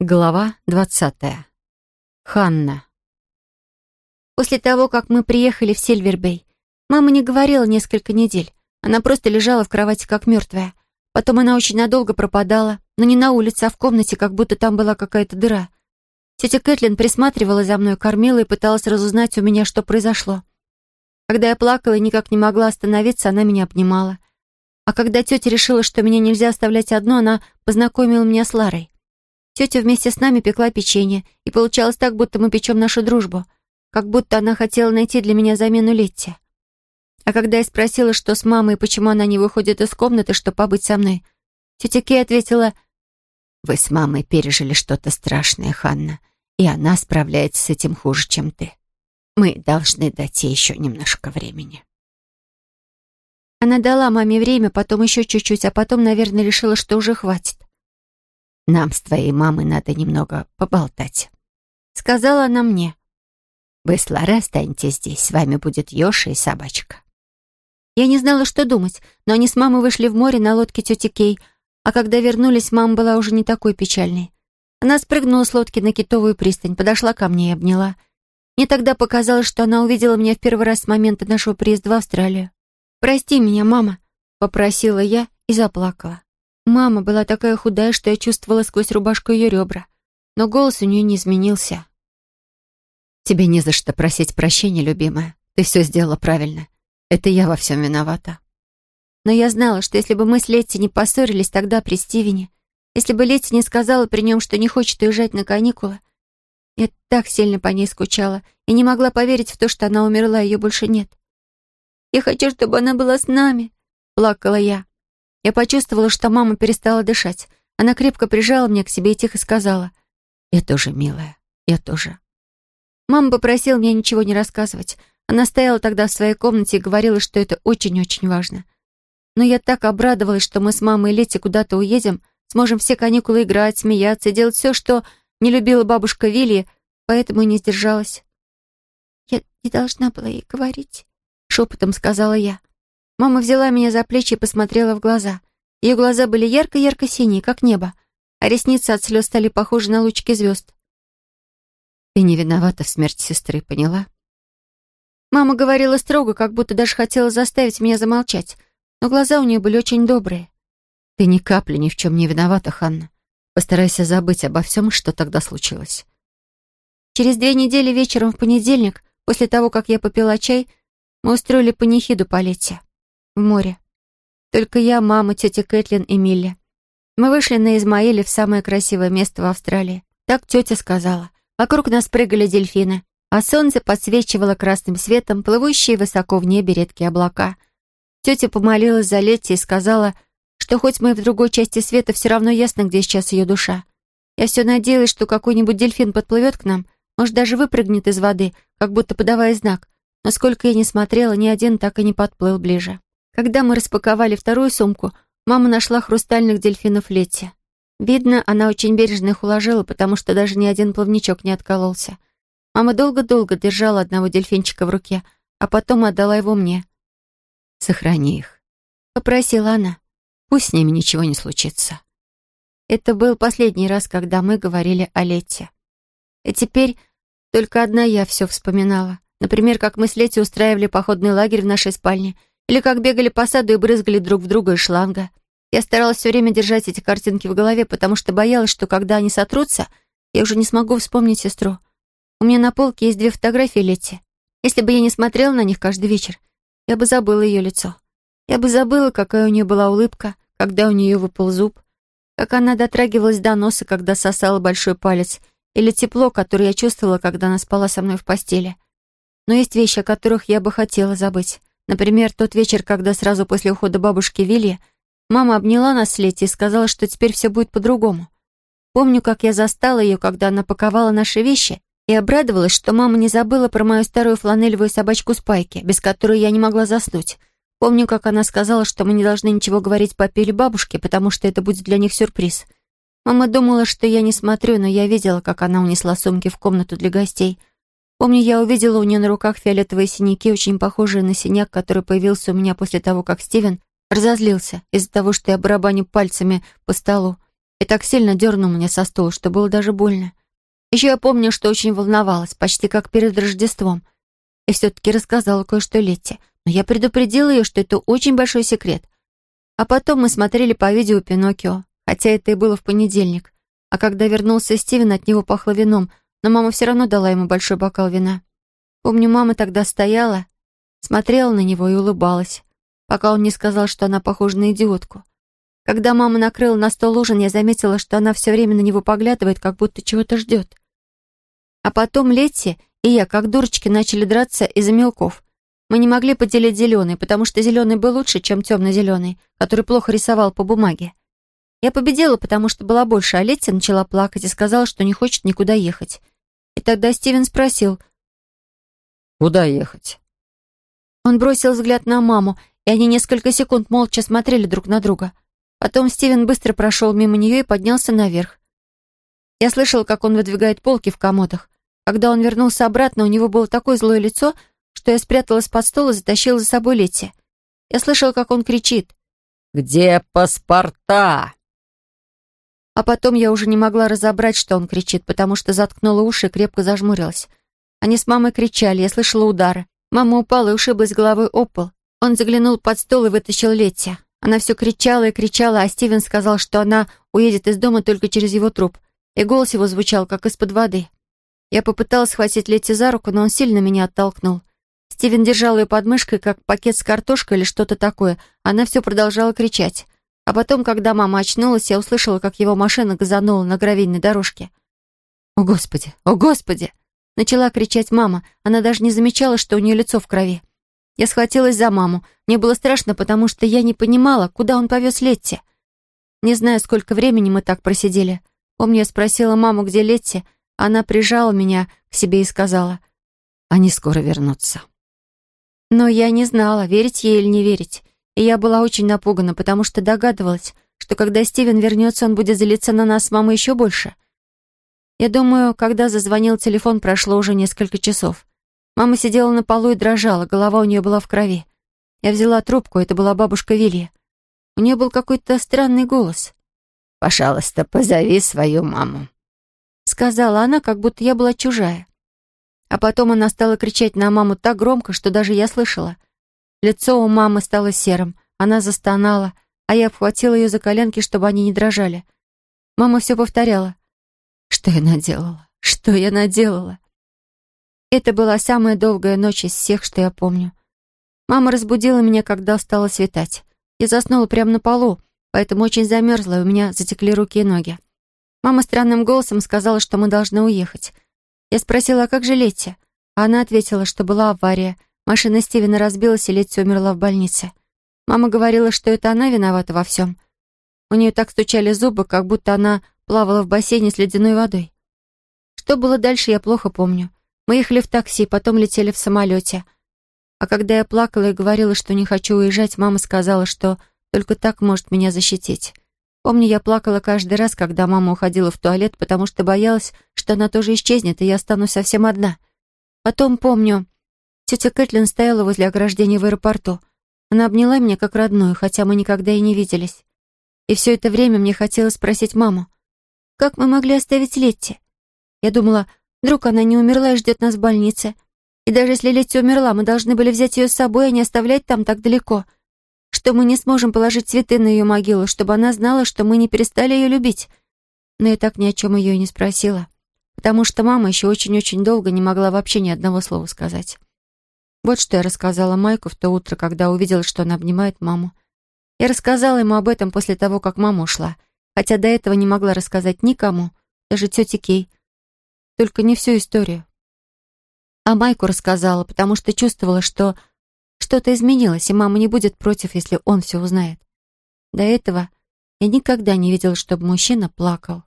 Глава двадцатая. Ханна. После того, как мы приехали в Сильвербей, мама не говорила несколько недель. Она просто лежала в кровати как мертвая. Потом она очень надолго пропадала, но не на улице, а в комнате, как будто там была какая-то дыра. Тетя Кэтлин присматривала за мной, кормила и пыталась разузнать у меня, что произошло. Когда я плакала и никак не могла остановиться, она меня обнимала. А когда тетя решила, что меня нельзя оставлять одну, она познакомила меня с Ларой. Тетя вместе с нами пекла печенье, и получалось так, будто мы печем нашу дружбу, как будто она хотела найти для меня замену Летти. А когда я спросила, что с мамой и почему она не выходит из комнаты, чтобы побыть со мной, тетя Кей ответила, «Вы с мамой пережили что-то страшное, Ханна, и она справляется с этим хуже, чем ты. Мы должны дать ей еще немножко времени». Она дала маме время, потом еще чуть-чуть, а потом, наверное, решила, что уже хватит. Нам с твоей мамой надо немного поболтать», — сказала она мне. «Вы с Ларой останетесь здесь, с вами будет Ёша и собачка». Я не знала, что думать, но они с мамой вышли в море на лодке тети Кей, а когда вернулись, мама была уже не такой печальной. Она спрыгнула с лодки на китовую пристань, подошла ко мне и обняла. Мне тогда показалось, что она увидела меня в первый раз с момента нашего приезда в Австралию. «Прости меня, мама», — попросила я и заплакала. Мама была такая худая, что я чувствовала сквозь рубашку ее ребра, но голос у нее не изменился. «Тебе не за что просить прощения, любимая. Ты все сделала правильно. Это я во всем виновата». Но я знала, что если бы мы с Летти не поссорились тогда при Стивене, если бы Летти не сказала при нем, что не хочет уезжать на каникулы, я так сильно по ней скучала и не могла поверить в то, что она умерла, ее больше нет. «Я хочу, чтобы она была с нами», — плакала я. Я почувствовала, что мама перестала дышать. Она крепко прижала меня к себе и тихо сказала. «Я тоже, милая, я тоже». Мама попросила меня ничего не рассказывать. Она стояла тогда в своей комнате и говорила, что это очень-очень важно. Но я так обрадовалась, что мы с мамой и Лети куда-то уедем, сможем все каникулы играть, смеяться, делать все, что не любила бабушка Вилли, поэтому и не сдержалась. «Я не должна была ей говорить», — шепотом сказала я. Мама взяла меня за плечи и посмотрела в глаза. Ее глаза были ярко-ярко синие, как небо, а ресницы от слез стали похожи на лучики звезд. «Ты не виновата в смерти сестры, поняла?» Мама говорила строго, как будто даже хотела заставить меня замолчать, но глаза у нее были очень добрые. «Ты ни капли ни в чем не виновата, Ханна. Постарайся забыть обо всем, что тогда случилось». Через две недели вечером в понедельник, после того, как я попила чай, мы устроили панихиду по лете в море. Только я, мама, тетя Кэтлин и Милли. Мы вышли на Измаиле в самое красивое место в Австралии. Так тетя сказала. Вокруг нас прыгали дельфины, а солнце подсвечивало красным светом плывущие высоко в небе редкие облака. Тетя помолилась за Летти и сказала, что хоть мы в другой части света, все равно ясно, где сейчас ее душа. Я все надеялась, что какой-нибудь дельфин подплывет к нам, может, даже выпрыгнет из воды, как будто подавая знак. Но сколько я не смотрела, ни один так и не подплыл ближе. Когда мы распаковали вторую сумку, мама нашла хрустальных дельфинов Летти. Видно, она очень бережно их уложила, потому что даже ни один плавничок не откололся. Мама долго-долго держала одного дельфинчика в руке, а потом отдала его мне. «Сохрани их», — попросила она. «Пусть с ними ничего не случится». Это был последний раз, когда мы говорили о Летте. И теперь только одна я все вспоминала. Например, как мы с Летти устраивали походный лагерь в нашей спальне — или как бегали по саду и брызгали друг в друга из шланга. Я старалась все время держать эти картинки в голове, потому что боялась, что когда они сотрутся, я уже не смогу вспомнить сестру. У меня на полке есть две фотографии Летти. Если бы я не смотрела на них каждый вечер, я бы забыла ее лицо. Я бы забыла, какая у нее была улыбка, когда у нее выпал зуб, как она дотрагивалась до носа, когда сосала большой палец, или тепло, которое я чувствовала, когда она спала со мной в постели. Но есть вещи, о которых я бы хотела забыть. Например, тот вечер, когда сразу после ухода бабушки Вилья мама обняла нас с Лети и сказала, что теперь все будет по-другому. Помню, как я застала ее, когда она паковала наши вещи, и обрадовалась, что мама не забыла про мою старую фланелевую собачку Спайки, без которой я не могла заснуть. Помню, как она сказала, что мы не должны ничего говорить папе или бабушке, потому что это будет для них сюрприз. Мама думала, что я не смотрю, но я видела, как она унесла сумки в комнату для гостей, Помню, я увидела у нее на руках фиолетовые синяки, очень похожие на синяк, который появился у меня после того, как Стивен разозлился из-за того, что я барабаню пальцами по столу. и так сильно дернул меня со стула, что было даже больно. Еще я помню, что очень волновалась, почти как перед Рождеством, и все-таки рассказала кое-что Летте, но я предупредила ее, что это очень большой секрет. А потом мы смотрели по видео Пиноккио, хотя это и было в понедельник. А когда вернулся Стивен, от него пахло вином, но мама все равно дала ему большой бокал вина. Помню, мама тогда стояла, смотрела на него и улыбалась, пока он не сказал, что она похожа на идиотку. Когда мама накрыла на стол ужин, я заметила, что она все время на него поглядывает, как будто чего-то ждет. А потом Летти и я, как дурочки, начали драться из-за мелков. Мы не могли поделить зеленый, потому что зеленый был лучше, чем темно-зеленый, который плохо рисовал по бумаге. Я победила, потому что была больше, а Летти начала плакать и сказала, что не хочет никуда ехать. И тогда Стивен спросил, «Куда ехать?» Он бросил взгляд на маму, и они несколько секунд молча смотрели друг на друга. Потом Стивен быстро прошел мимо нее и поднялся наверх. Я слышала, как он выдвигает полки в комодах. Когда он вернулся обратно, у него было такое злое лицо, что я спряталась под стол и затащила за собой Летти. Я слышала, как он кричит. «Где паспорта?» А потом я уже не могла разобрать, что он кричит, потому что заткнула уши и крепко зажмурилась. Они с мамой кричали, я слышала удары. Мама упала и ушиблась головой об пол. Он заглянул под стол и вытащил Летти. Она все кричала и кричала, а Стивен сказал, что она уедет из дома только через его труп. И голос его звучал, как из-под воды. Я попыталась схватить Летти за руку, но он сильно меня оттолкнул. Стивен держал ее под мышкой, как пакет с картошкой или что-то такое. Она все продолжала кричать. А потом, когда мама очнулась, я услышала, как его машина газанула на гравийной дорожке. «О, Господи! О, Господи!» Начала кричать мама. Она даже не замечала, что у нее лицо в крови. Я схватилась за маму. Мне было страшно, потому что я не понимала, куда он повез Летти. Не знаю, сколько времени мы так просидели. Помню, я спросила маму, где Летти. Она прижала меня к себе и сказала, «Они скоро вернутся». Но я не знала, верить ей или не верить. И я была очень напугана, потому что догадывалась, что когда Стивен вернется, он будет злиться на нас с мамой еще больше. Я думаю, когда зазвонил телефон, прошло уже несколько часов. Мама сидела на полу и дрожала, голова у нее была в крови. Я взяла трубку, это была бабушка Вилья. У нее был какой-то странный голос. «Пожалуйста, позови свою маму», — сказала она, как будто я была чужая. А потом она стала кричать на маму так громко, что даже я слышала. Лицо у мамы стало серым, она застонала, а я обхватила ее за коленки, чтобы они не дрожали. Мама все повторяла. «Что я наделала? Что я наделала?» Это была самая долгая ночь из всех, что я помню. Мама разбудила меня, когда стало светать. Я заснула прямо на полу, поэтому очень замерзла, и у меня затекли руки и ноги. Мама странным голосом сказала, что мы должны уехать. Я спросила, а как же Летти? А она ответила, что была авария. Машина Стивена разбилась, и Летти умерла в больнице. Мама говорила, что это она виновата во всем. У нее так стучали зубы, как будто она плавала в бассейне с ледяной водой. Что было дальше, я плохо помню. Мы ехали в такси, потом летели в самолете. А когда я плакала и говорила, что не хочу уезжать, мама сказала, что только так может меня защитить. Помню, я плакала каждый раз, когда мама уходила в туалет, потому что боялась, что она тоже исчезнет, и я останусь совсем одна. Потом помню, тетя Кэтлин стояла возле ограждения в аэропорту. Она обняла меня как родную, хотя мы никогда и не виделись. И все это время мне хотелось спросить маму, как мы могли оставить Летти? Я думала, Вдруг она не умерла и ждет нас в больнице. И даже если Летти умерла, мы должны были взять ее с собой, а не оставлять там так далеко. Что мы не сможем положить цветы на ее могилу, чтобы она знала, что мы не перестали ее любить. Но я так ни о чем ее и не спросила, потому что мама еще очень-очень долго не могла вообще ни одного слова сказать. Вот что я рассказала Майку в то утро, когда увидела, что она обнимает маму. Я рассказала ему об этом после того, как мама ушла, хотя до этого не могла рассказать никому, даже тете Кей, только не всю историю. А Майку рассказала, потому что чувствовала, что что-то изменилось, и мама не будет против, если он все узнает. До этого я никогда не видела, чтобы мужчина плакал.